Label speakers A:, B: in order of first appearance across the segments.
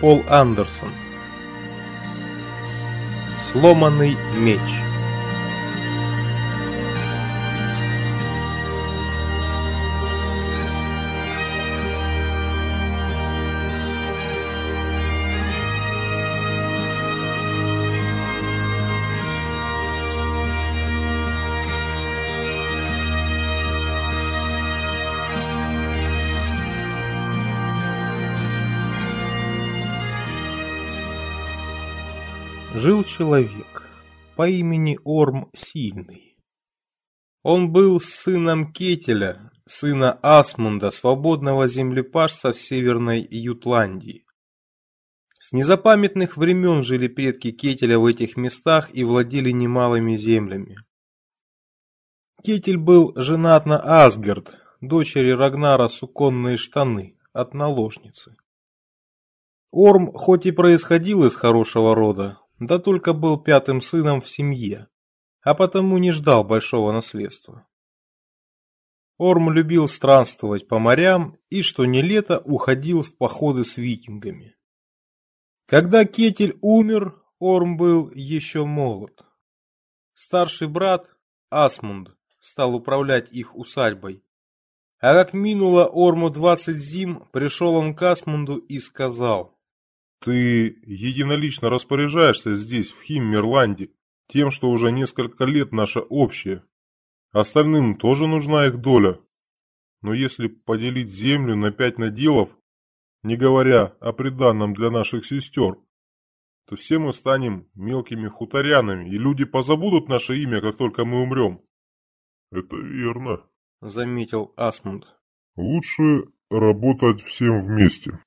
A: Пол Андерсон. Сломанный меч Жил человек по имени Орм Сильный. Он был сыном Кетеля, сына Асмунда, свободного землепашца в Северной Ютландии. С незапамятных времен жили предки Кетеля в этих местах и владели немалыми землями. Кетель был женат на Асгард, дочери Рагнара суконные штаны, от наложницы. Орм хоть и происходил из хорошего рода, да только был пятым сыном в семье, а потому не ждал большого наследства. Орм любил странствовать по морям и, что не лето, уходил в походы с викингами. Когда Кетель умер, Орм был еще молод. Старший брат, Асмунд, стал управлять их усадьбой. А как минуло Орму двадцать зим, пришел он к Асмунду и сказал –
B: ты единолично распоряжаешься здесь, в Химмерланде, тем, что уже несколько лет наше общее. Остальным тоже нужна их доля. Но если поделить землю на пять наделов, не говоря о приданном для наших сестер, то все мы станем мелкими хуторянами, и люди позабудут наше имя, как только мы умрем.
C: — Это верно, —
A: заметил Асмунд.
C: — Лучше работать всем вместе.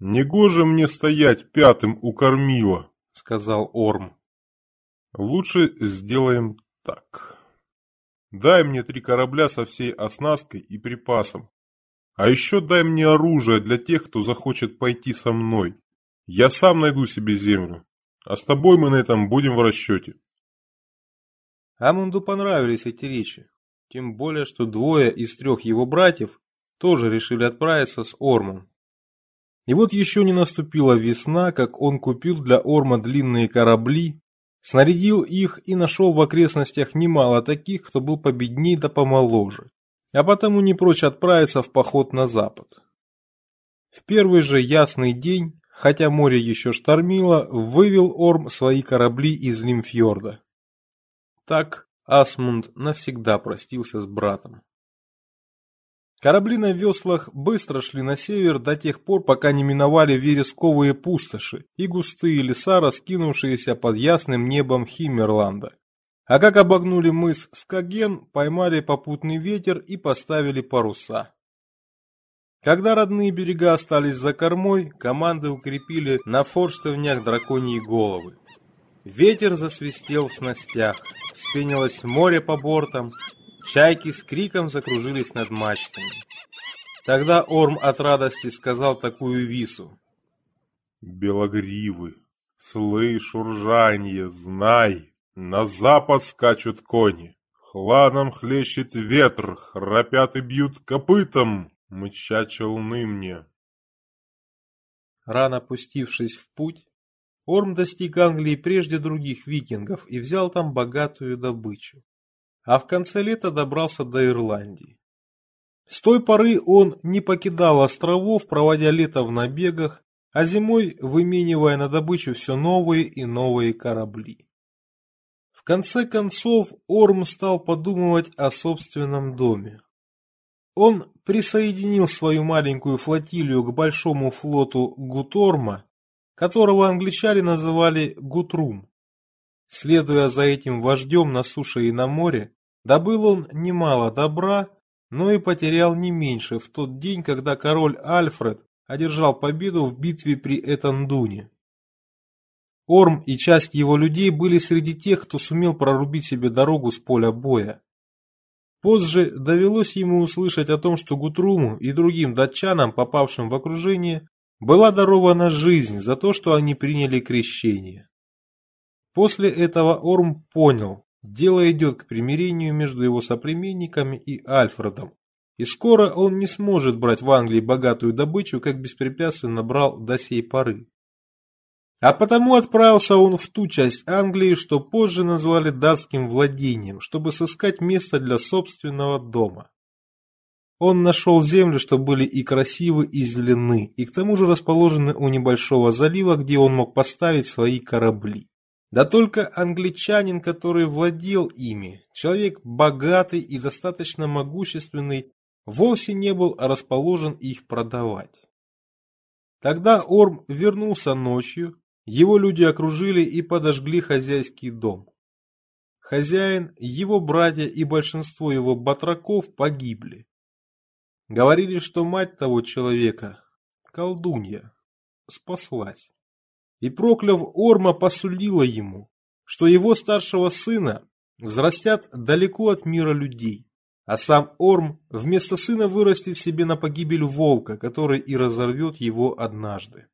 B: «Негоже мне стоять пятым у кормила», — сказал Орм. «Лучше сделаем так. Дай мне три корабля со всей оснасткой и припасом. А еще дай мне оружие для тех, кто захочет пойти со мной. Я сам найду себе землю, а с тобой мы на этом будем в расчете».
A: Амунду понравились эти речи, тем более, что двое из трех его братьев тоже решили отправиться с Ормом. И вот еще не наступила весна, как он купил для Орма длинные корабли, снарядил их и нашел в окрестностях немало таких, кто был победней да помоложе, а потому не прочь отправиться в поход на запад. В первый же ясный день, хотя море еще штормило, вывел Орм свои корабли из Лимфьорда. Так Асмунд навсегда простился с братом. Корабли на веслах быстро шли на север до тех пор, пока не миновали вересковые пустоши и густые леса, раскинувшиеся под ясным небом Химмерланда. А как обогнули мыс Скаген, поймали попутный ветер и поставили паруса. Когда родные берега остались за кормой, команды укрепили на форштевнях драконьи головы. Ветер засвистел в снастях, вспенилось море по бортам, Чайки с криком закружились над мачтами. Тогда Орм от радости сказал такую вису.
B: «Белогривы, слышь уржанье, знай, на запад скачут кони, хладом хлещет ветр, храпят и бьют копытом, мча челны мне».
A: Рано пустившись в путь, Орм достиг Англии прежде других викингов и взял там богатую добычу а в конце лета добрался до Ирландии. С той поры он не покидал островов, проводя лето в набегах, а зимой выменивая на добычу все новые и новые корабли. В конце концов Орм стал подумывать о собственном доме. Он присоединил свою маленькую флотилию к большому флоту Гуторма, которого англичане называли Гутрум. Следуя за этим вождем на суше и на море, Добыл он немало добра, но и потерял не меньше в тот день, когда король Альфред одержал победу в битве при Этандуне. Орм и часть его людей были среди тех, кто сумел прорубить себе дорогу с поля боя. Позже довелось ему услышать о том, что Гутруму и другим датчанам, попавшим в окружение, была дарована жизнь за то, что они приняли крещение. После этого Орм понял, Дело идет к примирению между его соплеменниками и Альфредом, и скоро он не сможет брать в Англии богатую добычу, как беспрепятственно брал до сей поры. А потому отправился он в ту часть Англии, что позже назвали датским владением, чтобы сыскать место для собственного дома. Он нашел земли, что были и красивы, и зелены, и к тому же расположены у небольшого залива, где он мог поставить свои корабли. Да только англичанин, который владел ими, человек богатый и достаточно могущественный, вовсе не был расположен их продавать. Тогда Орм вернулся ночью, его люди окружили и подожгли хозяйский дом. Хозяин, его братья и большинство его батраков погибли. Говорили, что мать того человека, колдунья, спаслась. И прокляв Орма посулила ему, что его старшего сына взрастят далеко от мира людей, а сам Орм вместо сына вырастет себе на погибель волка, который и разорвет его однажды.